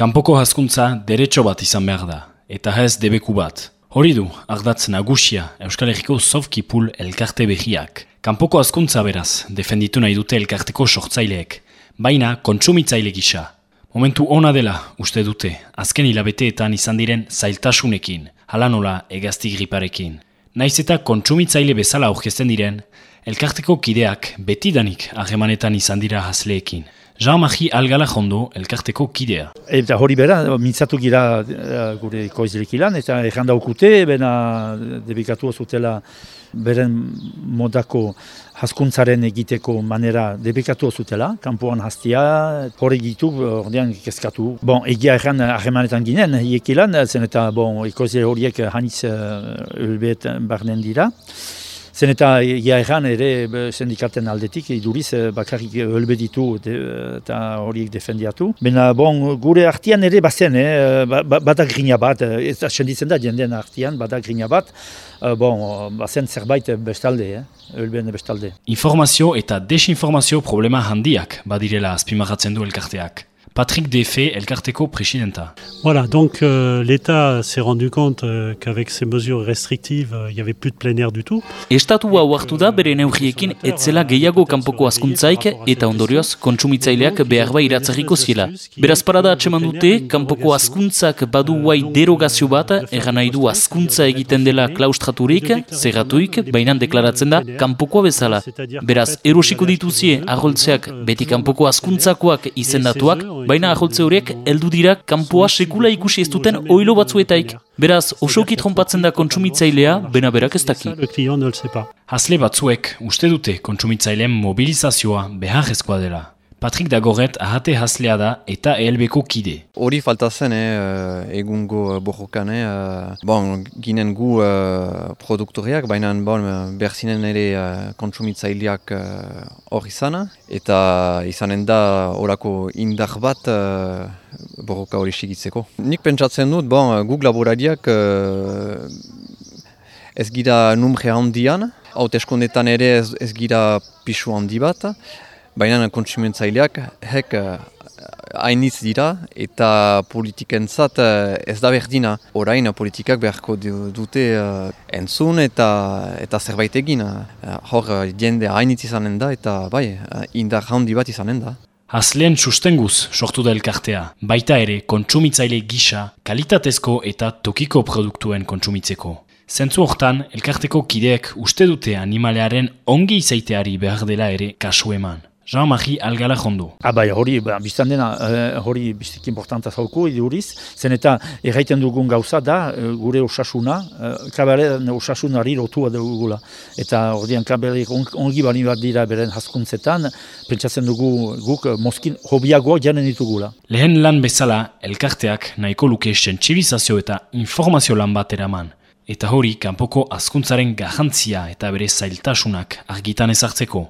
Kanpoko hazkuntza derecho bat izan behar da, eta ez debeku bat. Hori du, ardatz nagusia, Euskal Herriko Zofkipul elkarte behiak. Kanpoko hazkuntza beraz, defenditu nahi dute elkarteko sortzaileek, baina kontsumitzaile gisa. Momentu ona dela, uste dute, azken hilabeteetan izan diren zailtasunekin, hala nola egazti griparekin. Naiz eta kontsumitzaile bezala aurkezten diren, elkarteko kideak betidanik ahemanetan izan dira hasleekin. Jean-Marie Algala jondo elkarteko kidea. Eta hori bera, mintzatu gira uh, gure koizilek ilan, eta erranda okute, bena debikatu zutela beren modako haskuntzaren egiteko manera debekatu zutela, kanpoan hastia, hori gitu, ordean kezkatu. Bon, egia erran ahemanetan ginen, hiek zen eta bon, ikoizile horiek hanitz uh, barnen dira. Zen eta ia erran ere sindikaten aldetik, iduriz eh, bakarrik ditu eta horiek defendiatu. Bena bon, gure artian ere bazen, eh, ba, ba, badak grina bat, eh, ez senditzen da jenden artian, badak grina bat, bon, bazen zerbait bestalde, eh, bestalde. Informazio eta desinformazio problema handiak badirela azpimarratzen du elkarteak. Patrick Defé, elkarteko presidenta. Voilà, donc euh, l'État s'est rendu compte euh, qu'avec ces mesures restrictives, euh, il n'y avait plus de plein air du tout. Estatua hartu da bere neurriekin etzela gehiago kanpoko azkuntzaik eta ondorioz kontsumitzaileak behar bai iratzarriko ziela. Beraz parada atseman dute, kanpoko azkuntzak badu guai derogazio bat, eran nahi du azkuntza egiten dela klaustraturik, zerratuik, bainan deklaratzen da, kanpokoa bezala. Beraz, erosiko dituzie, aholtzeak beti kanpoko azkuntzakoak izendatuak, baina aholtze horiek heldu dira kanpoa sekula ikusi ez duten oilo batzuetaik. Beraz, osoki trompatzen da kontsumitzailea, bena berak ez daki. Hasle batzuek uste dute kontsumitzaileen mobilizazioa beharrezkoa dela. Patrick Dagoret ahate haslea da eta ELBko kide. Hori falta zen, eh, egungo borrokan, eh, bon, ginen gu eh, produktoriak, baina bon, berzinen ere eh, kontsumitzaileak hor izan, eta izanen da orako indar bat eh, borroka hori sigitzeko. Nik pentsatzen dut, bon, guk laborariak eh, ez gira numre handian, haute eskondetan ere ez, ez gira pisu handi bat, baina kontsumentzaileak hek eh, hainitz dira eta politikentzat uh, ez da berdina. Orain politikak beharko dute uh, entzun eta eta zerbait egin. hor jende hainitz izanen da eta bai, indar handi bat izanen da. Hasleen sustenguz sortu da elkartea, baita ere kontsumitzaile gisa, kalitatezko eta tokiko produktuen kontsumitzeko. Zentzu hortan, elkarteko kideek uste dute animalearen ongi izaiteari behar dela ere kasu eman. Jean-Marie Algala jondo. Ah, bai, hori, ba, biztan dena, eh, hori biztik importanta zauku, iduriz, zen eta erraiten dugun gauza da, eh, gure osasuna, eh, kabaren osasunari lotua dugula. Eta hori kabelek on, ongi bani bat dira beren haskuntzetan, pentsatzen dugu guk moskin hobiagoa janen ditugula. Lehen lan bezala, elkarteak nahiko luke sentsibizazio eta informazio lan bat eraman. Eta hori, kanpoko azkuntzaren garrantzia eta bere zailtasunak argitan ezartzeko.